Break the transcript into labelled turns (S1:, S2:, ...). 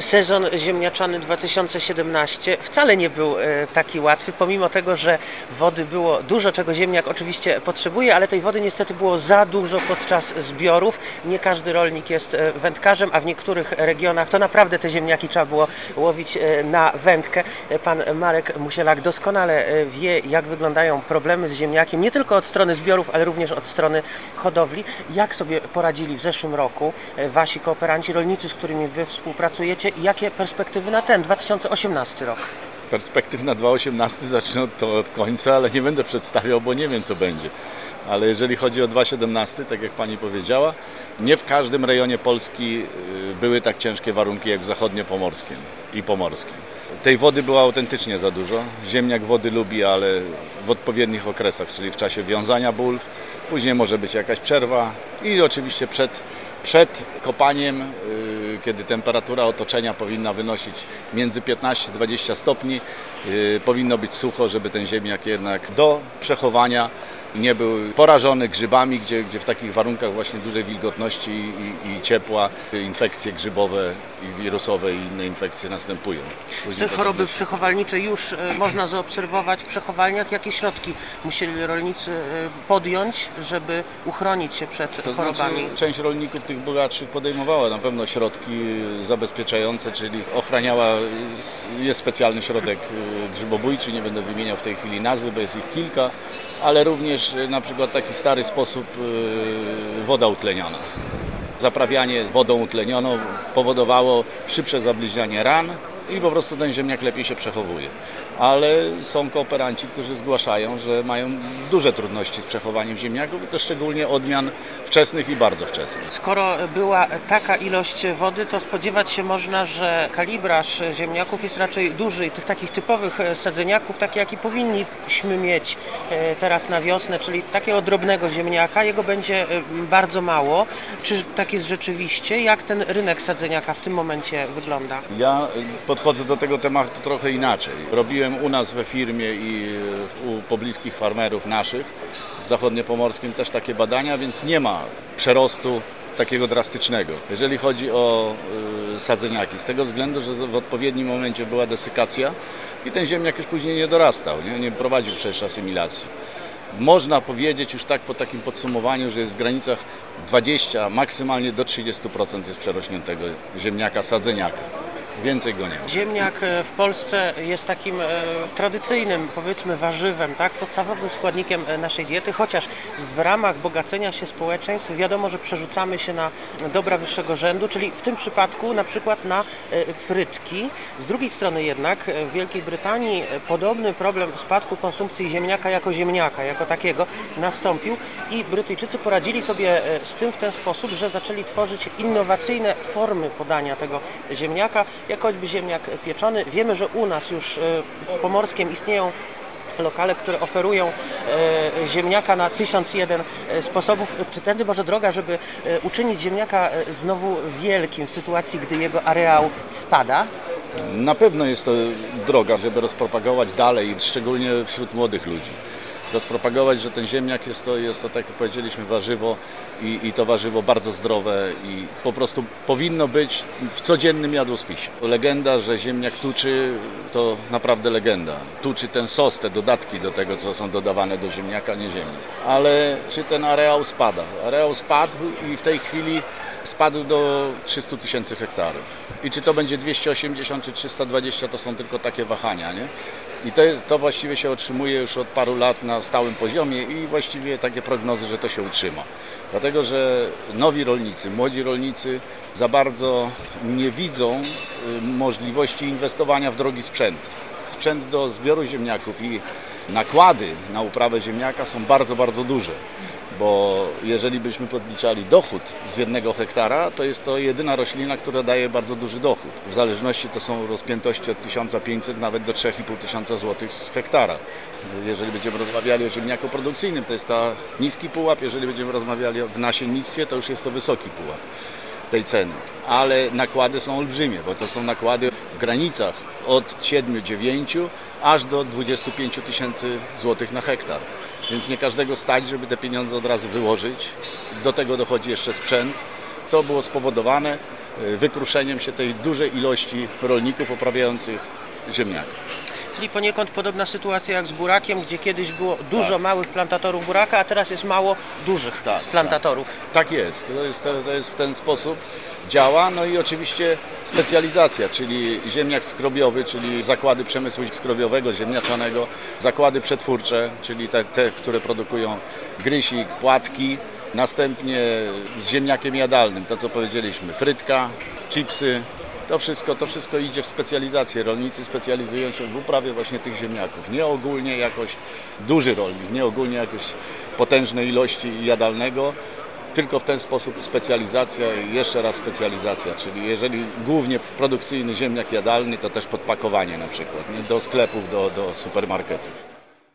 S1: Sezon ziemniaczany 2017 wcale nie był e, taki łatwy, pomimo tego, że wody było dużo, czego ziemniak oczywiście potrzebuje, ale tej wody niestety było za dużo podczas zbiorów. Nie każdy rolnik jest e, wędkarzem, a w niektórych regionach to naprawdę te ziemniaki trzeba było łowić e, na wędkę. Pan Marek Musielak doskonale wie, jak wyglądają problemy z ziemniakiem, nie tylko od strony zbiorów, ale również od strony hodowli. Jak sobie poradzili w zeszłym roku wasi kooperanci, rolnicy, z którymi wy współpracujecie? I jakie perspektywy na ten 2018 rok?
S2: Perspektyw na 2018 zacznę od, od końca, ale nie będę przedstawiał, bo nie wiem co będzie. Ale jeżeli chodzi o 2017, tak jak Pani powiedziała, nie w każdym rejonie Polski y, były tak ciężkie warunki jak w zachodnio-pomorskim i pomorskim. Tej wody było autentycznie za dużo. Ziemniak wody lubi, ale w odpowiednich okresach, czyli w czasie wiązania bulw. Później może być jakaś przerwa i oczywiście przed, przed kopaniem y, kiedy temperatura otoczenia powinna wynosić między 15-20 stopni. Y, powinno być sucho, żeby ten ziemniak jednak do przechowania nie był porażony grzybami, gdzie, gdzie w takich warunkach właśnie dużej wilgotności i, i ciepła infekcje grzybowe i wirusowe i inne infekcje następują.
S1: Później Te choroby też... przechowalnicze już e, można zaobserwować w przechowalniach. Jakie środki musieli rolnicy e, podjąć, żeby uchronić się przed
S2: to
S1: chorobami?
S2: Znaczy, część rolników tych bogatszych podejmowała na pewno środki zabezpieczające, czyli ochraniała, jest specjalny środek e, grzybobójczy, nie będę wymieniał w tej chwili nazwy, bo jest ich kilka ale również y, na przykład taki stary sposób y, woda utleniona. Zaprawianie wodą utlenioną powodowało szybsze zabliźnianie ran, i po prostu ten ziemniak lepiej się przechowuje. Ale są kooperanci, którzy zgłaszają, że mają duże trudności z przechowaniem ziemniaków i to szczególnie odmian wczesnych i bardzo wczesnych.
S1: Skoro była taka ilość wody, to spodziewać się można, że kalibraż ziemniaków jest raczej duży i tych takich typowych sadzeniaków, takie jaki powinniśmy mieć e, teraz na wiosnę, czyli takiego drobnego ziemniaka, jego będzie e, bardzo mało. Czy tak jest rzeczywiście? Jak ten rynek sadzeniaka w tym momencie wygląda?
S2: Ja pod podchodzę do tego tematu trochę inaczej. Robiłem u nas we firmie i u pobliskich farmerów naszych w zachodniopomorskim też takie badania, więc nie ma przerostu takiego drastycznego, jeżeli chodzi o y, sadzeniaki. Z tego względu, że w odpowiednim momencie była desykacja i ten ziemniak już później nie dorastał, nie, nie prowadził przecież asymilacji. Można powiedzieć już tak po takim podsumowaniu, że jest w granicach 20, maksymalnie do 30% jest przerośniętego ziemniaka, sadzeniaka. Więcej go nie ma.
S1: Ziemniak e, w Polsce jest takim e, tradycyjnym, powiedzmy, warzywem, tak? podstawowym składnikiem e, naszej diety, chociaż w ramach bogacenia się społeczeństw wiadomo, że przerzucamy się na dobra wyższego rzędu, czyli w tym przypadku na przykład na frytki. Z drugiej strony jednak w Wielkiej Brytanii podobny problem spadku konsumpcji ziemniaka jako ziemniaka, jako takiego nastąpił i Brytyjczycy poradzili sobie z tym w ten sposób, że zaczęli tworzyć innowacyjne formy podania tego ziemniaka jak choćby ziemniak pieczony. Wiemy, że u nas już e, w Pomorskiem istnieją lokale, które oferują e, ziemniaka na 1001 e, sposobów. Czy tędy może droga, żeby uczynić ziemniaka znowu wielkim w sytuacji, gdy jego areał spada?
S2: Na pewno jest to droga, żeby rozpropagować dalej, szczególnie wśród młodych ludzi rozpropagować, że ten ziemniak jest to, jest to tak jak powiedzieliśmy, warzywo i, i to warzywo bardzo zdrowe i po prostu powinno być w codziennym jadłospisie. Legenda, że ziemniak tuczy, to naprawdę legenda. Tuczy ten sos, te dodatki do tego, co są dodawane do ziemniaka, nie ziemniak. Ale czy ten areał spada? Areał spadł i w tej chwili spadł do 300 tysięcy hektarów. I czy to będzie 280 czy 320, to są tylko takie wahania, nie? I to, jest, to właściwie się otrzymuje już od paru lat na stałym poziomie i właściwie takie prognozy, że to się utrzyma. Dlatego, że nowi rolnicy, młodzi rolnicy za bardzo nie widzą y, możliwości inwestowania w drogi sprzęt. Sprzęt do zbioru ziemniaków i nakłady na uprawę ziemniaka są bardzo, bardzo duże bo jeżeli byśmy podliczali dochód z jednego hektara, to jest to jedyna roślina, która daje bardzo duży dochód. W zależności to są rozpiętości od 1500 nawet do 3500 zł z hektara. Jeżeli będziemy rozmawiali o ziemniaku produkcyjnym, to jest ta niski pułap, jeżeli będziemy rozmawiali w nasiennictwie, to już jest to wysoki pułap tej ceny. Ale nakłady są olbrzymie, bo to są nakłady w granicach od 7-9 aż do 25 tysięcy złotych na hektar więc nie każdego stać, żeby te pieniądze od razu wyłożyć. Do tego dochodzi jeszcze sprzęt. To było spowodowane y, wykruszeniem się tej dużej ilości rolników uprawiających ziemniak.
S1: Czyli poniekąd podobna sytuacja jak z burakiem, gdzie kiedyś było dużo
S2: Tak.
S1: małych plantatorów buraka, a teraz jest mało dużych
S2: Tak,
S1: plantatorów.
S2: Tak jest, to jest, to jest w ten sposób działa. No i oczywiście specjalizacja, czyli ziemniak skrobiowy, czyli zakłady przemysłu skrobiowego, ziemniaczanego, zakłady przetwórcze, czyli te, te które produkują grysik, płatki, następnie z ziemniakiem jadalnym, to co powiedzieliśmy, frytka, chipsy, to wszystko, to wszystko idzie w specjalizację. Rolnicy specjalizują się w uprawie właśnie tych ziemniaków. Nie ogólnie jakoś duży rolnik, nie ogólnie jakoś potężne ilości jadalnego, tylko w ten sposób specjalizacja i jeszcze raz specjalizacja, czyli jeżeli głównie produkcyjny ziemniak jadalny, to też podpakowanie na przykład nie? do sklepów, do, do supermarketów.